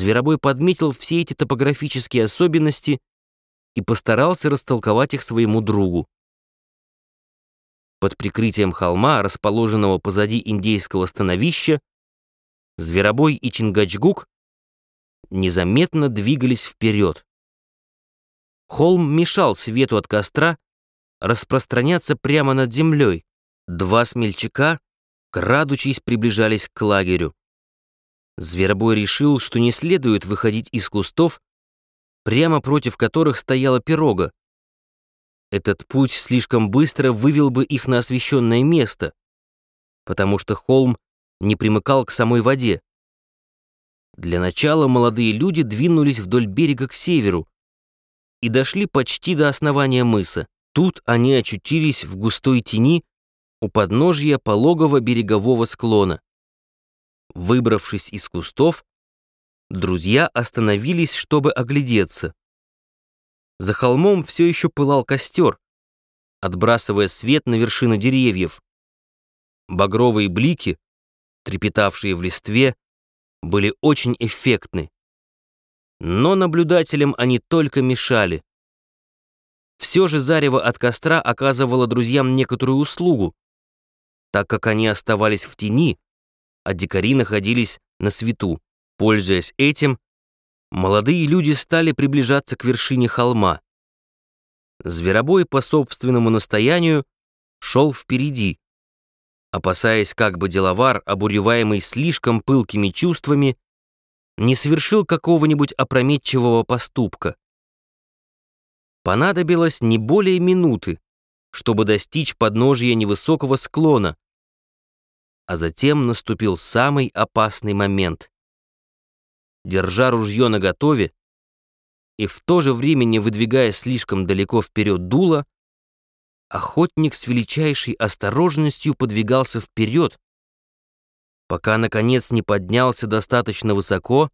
Зверобой подметил все эти топографические особенности и постарался растолковать их своему другу. Под прикрытием холма, расположенного позади индейского становища, Зверобой и Чингачгук незаметно двигались вперед. Холм мешал свету от костра распространяться прямо над землей. Два смельчака, крадучись, приближались к лагерю. Зверобой решил, что не следует выходить из кустов, прямо против которых стояла пирога. Этот путь слишком быстро вывел бы их на освещенное место, потому что холм не примыкал к самой воде. Для начала молодые люди двинулись вдоль берега к северу и дошли почти до основания мыса. Тут они очутились в густой тени у подножья пологого берегового склона. Выбравшись из кустов, друзья остановились, чтобы оглядеться. За холмом все еще пылал костер, отбрасывая свет на вершины деревьев. Багровые блики, трепетавшие в листве, были очень эффектны. Но наблюдателям они только мешали. Все же зарево от костра оказывало друзьям некоторую услугу, так как они оставались в тени, а дикари находились на свету. Пользуясь этим, молодые люди стали приближаться к вершине холма. Зверобой по собственному настоянию шел впереди, опасаясь, как бы деловар, обуреваемый слишком пылкими чувствами, не совершил какого-нибудь опрометчивого поступка. Понадобилось не более минуты, чтобы достичь подножия невысокого склона, а затем наступил самый опасный момент. Держа ружье наготове и в то же время не выдвигая слишком далеко вперед дуло, охотник с величайшей осторожностью подвигался вперед, пока, наконец, не поднялся достаточно высоко,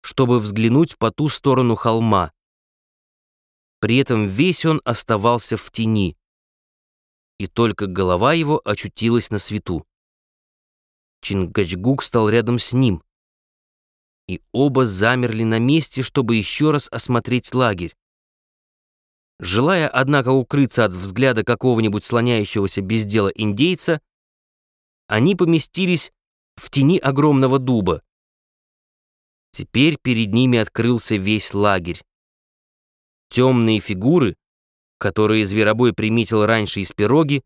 чтобы взглянуть по ту сторону холма. При этом весь он оставался в тени, и только голова его очутилась на свету. Чингачгук стал рядом с ним. И оба замерли на месте, чтобы еще раз осмотреть лагерь. Желая, однако, укрыться от взгляда какого-нибудь слоняющегося без дела индейца, они поместились в тени огромного дуба. Теперь перед ними открылся весь лагерь. Темные фигуры, которые зверобой приметил раньше из пироги,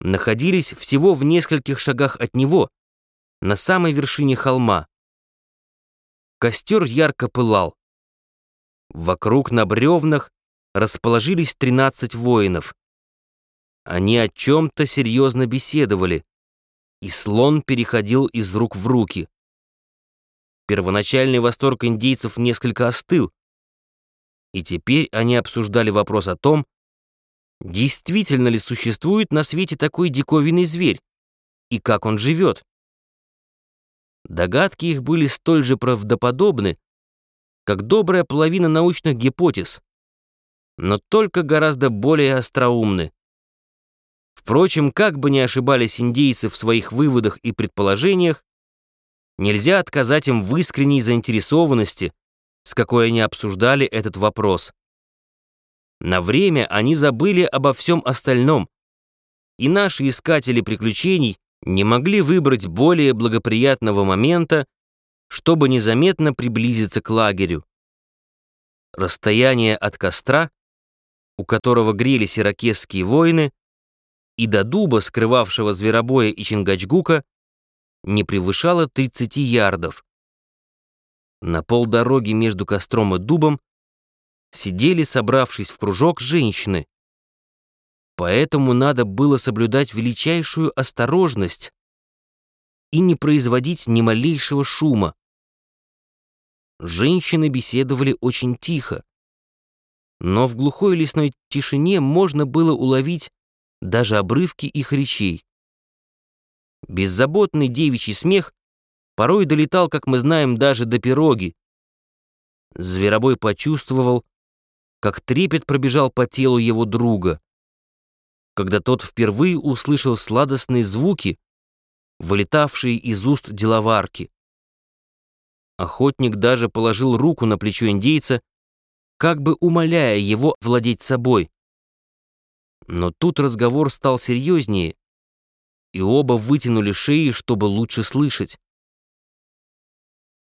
находились всего в нескольких шагах от него, на самой вершине холма. Костер ярко пылал. Вокруг на бревнах расположились 13 воинов. Они о чем-то серьезно беседовали, и слон переходил из рук в руки. Первоначальный восторг индейцев несколько остыл, и теперь они обсуждали вопрос о том, действительно ли существует на свете такой диковинный зверь и как он живет. Догадки их были столь же правдоподобны, как добрая половина научных гипотез, но только гораздо более остроумны. Впрочем, как бы ни ошибались индейцы в своих выводах и предположениях, нельзя отказать им в искренней заинтересованности, с какой они обсуждали этот вопрос. На время они забыли обо всем остальном, и наши искатели приключений не могли выбрать более благоприятного момента, чтобы незаметно приблизиться к лагерю. Расстояние от костра, у которого грелись иракесские воины, и до дуба, скрывавшего зверобоя и Чингачгука, не превышало 30 ярдов. На полдороги между костром и дубом сидели, собравшись в кружок, женщины, Поэтому надо было соблюдать величайшую осторожность и не производить ни малейшего шума. Женщины беседовали очень тихо, но в глухой лесной тишине можно было уловить даже обрывки их речей. Беззаботный девичий смех порой долетал, как мы знаем, даже до пироги. Зверобой почувствовал, как трепет пробежал по телу его друга когда тот впервые услышал сладостные звуки, вылетавшие из уст деловарки. Охотник даже положил руку на плечо индейца, как бы умоляя его владеть собой. Но тут разговор стал серьезнее, и оба вытянули шеи, чтобы лучше слышать.